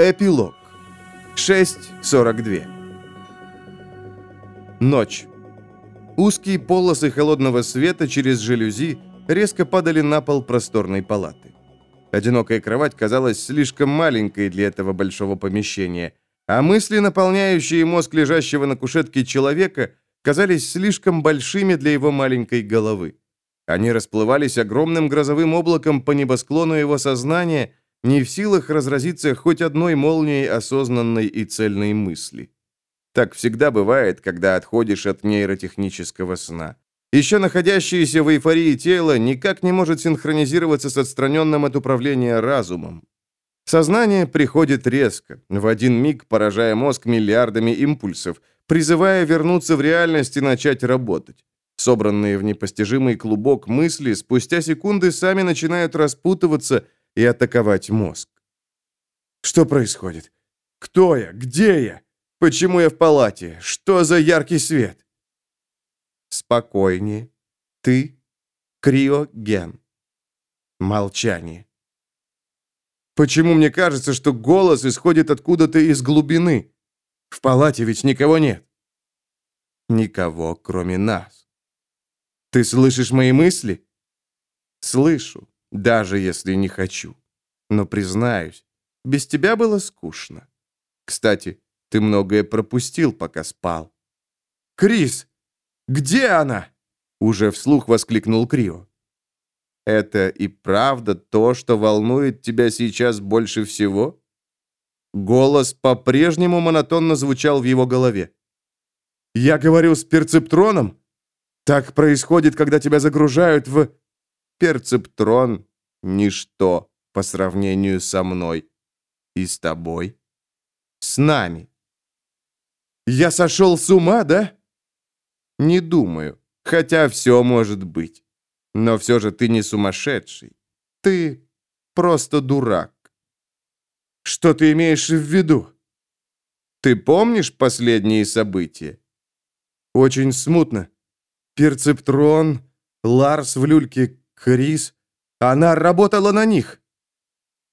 Эпилог. 6.42. Ночь. Узкие полосы холодного света через жалюзи резко падали на пол просторной палаты. Одинокая кровать казалась слишком маленькой для этого большого помещения, а мысли, наполняющие мозг лежащего на кушетке человека, казались слишком большими для его маленькой головы. Они расплывались огромным грозовым облаком по небосклону его сознания, не в силах разразиться хоть одной молнией осознанной и цельной мысли. Так всегда бывает, когда отходишь от нейротехнического сна. Еще находящееся в эйфории тело никак не может синхронизироваться с отстраненным от управления разумом. Сознание приходит резко, в один миг поражая мозг миллиардами импульсов, призывая вернуться в реальность и начать работать. Собранные в непостижимый клубок мысли спустя секунды сами начинают распутываться и атаковать мозг. Что происходит? Кто я? Где я? Почему я в палате? Что за яркий свет? Спокойнее. Ты криоген. Молчание. Почему мне кажется, что голос исходит откуда-то из глубины? В палате ведь никого нет. Никого, кроме нас. Ты слышишь мои мысли? Слышу даже если не хочу. Но признаюсь, без тебя было скучно. Кстати, ты многое пропустил, пока спал. «Крис! Где она?» Уже вслух воскликнул Крио. «Это и правда то, что волнует тебя сейчас больше всего?» Голос по-прежнему монотонно звучал в его голове. «Я говорю с перцептроном? Так происходит, когда тебя загружают в...» Перцептрон — ничто по сравнению со мной и с тобой, с нами. Я сошел с ума, да? Не думаю, хотя все может быть. Но все же ты не сумасшедший. Ты просто дурак. Что ты имеешь в виду? Ты помнишь последние события? Очень смутно. Перцептрон, Ларс в люльке Крис, она работала на них.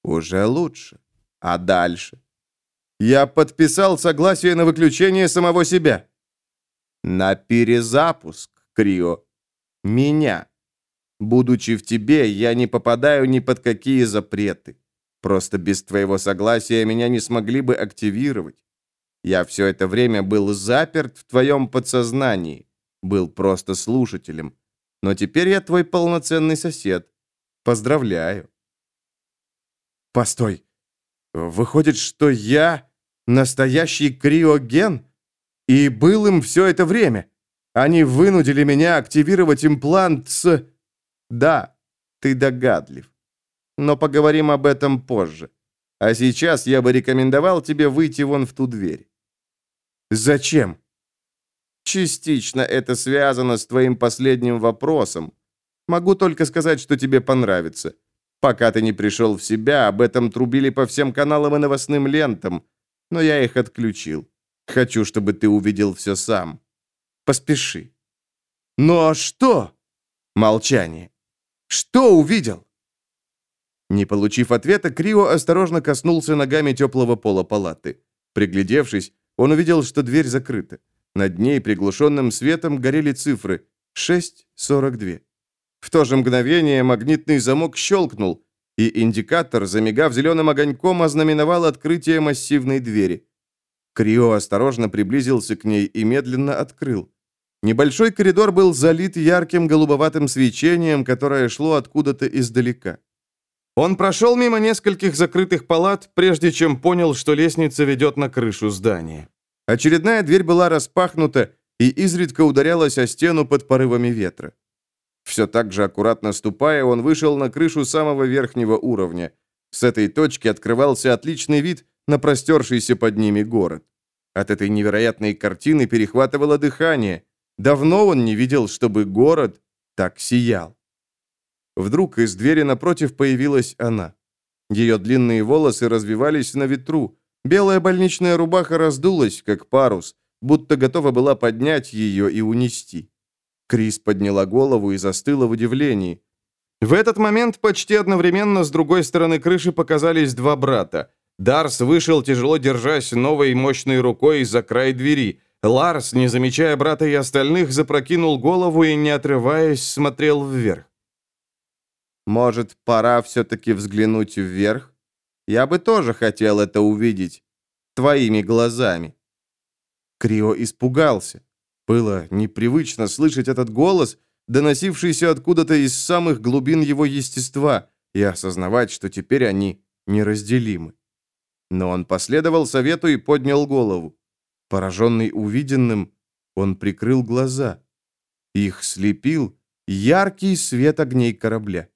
Уже лучше. А дальше? Я подписал согласие на выключение самого себя. На перезапуск, Крио. Меня. Будучи в тебе, я не попадаю ни под какие запреты. Просто без твоего согласия меня не смогли бы активировать. Я все это время был заперт в твоем подсознании, был просто слушателем. Но теперь я твой полноценный сосед. Поздравляю. Постой. Выходит, что я настоящий криоген? И был им все это время? Они вынудили меня активировать имплант с... Да, ты догадлив. Но поговорим об этом позже. А сейчас я бы рекомендовал тебе выйти вон в ту дверь. Зачем? Частично это связано с твоим последним вопросом. Могу только сказать, что тебе понравится. Пока ты не пришел в себя, об этом трубили по всем каналам и новостным лентам, но я их отключил. Хочу, чтобы ты увидел все сам. Поспеши. Ну а что? Молчание. Что увидел? Не получив ответа, Крио осторожно коснулся ногами теплого пола палаты. Приглядевшись, он увидел, что дверь закрыта. Над ней приглушенным светом горели цифры 6.42. В то же мгновение магнитный замок щелкнул, и индикатор, замигав зеленым огоньком, ознаменовал открытие массивной двери. Крио осторожно приблизился к ней и медленно открыл. Небольшой коридор был залит ярким голубоватым свечением, которое шло откуда-то издалека. Он прошел мимо нескольких закрытых палат, прежде чем понял, что лестница ведет на крышу здания. Очередная дверь была распахнута и изредка ударялась о стену под порывами ветра. Все так же аккуратно ступая, он вышел на крышу самого верхнего уровня. С этой точки открывался отличный вид на простершийся под ними город. От этой невероятной картины перехватывало дыхание. Давно он не видел, чтобы город так сиял. Вдруг из двери напротив появилась она. Ее длинные волосы развивались на ветру, Белая больничная рубаха раздулась, как парус, будто готова была поднять ее и унести. Крис подняла голову и застыла в удивлении. В этот момент почти одновременно с другой стороны крыши показались два брата. Дарс вышел, тяжело держась новой мощной рукой за край двери. Ларс, не замечая брата и остальных, запрокинул голову и, не отрываясь, смотрел вверх. «Может, пора все-таки взглянуть вверх? Я бы тоже хотел это увидеть. Твоими глазами». Крио испугался. Было непривычно слышать этот голос, доносившийся откуда-то из самых глубин его естества, и осознавать, что теперь они неразделимы. Но он последовал совету и поднял голову. Пораженный увиденным, он прикрыл глаза. Их слепил яркий свет огней корабля.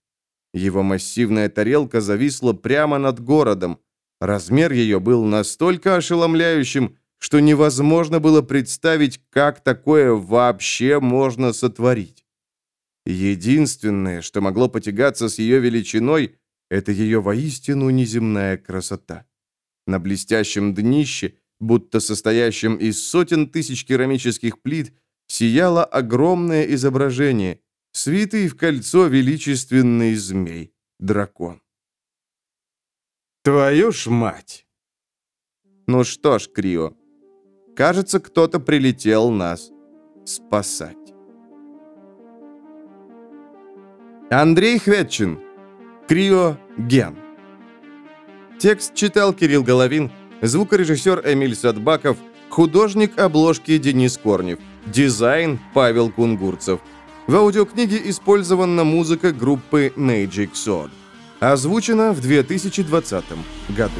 Его массивная тарелка зависла прямо над городом. Размер ее был настолько ошеломляющим, что невозможно было представить, как такое вообще можно сотворить. Единственное, что могло потягаться с ее величиной, это ее воистину неземная красота. На блестящем днище, будто состоящем из сотен тысяч керамических плит, сияло огромное изображение, свитый в кольцо величественный змей, дракон. «Твою ж мать!» «Ну что ж, Крио, кажется, кто-то прилетел нас спасать». Андрей Хветчин. Крио Ген. Текст читал Кирилл Головин, звукорежиссер Эмиль Садбаков, художник обложки Денис Корнев, дизайн Павел Кунгурцев. В аудиокниге использована музыка группы Magic Sword. Озвучено в 2020 году.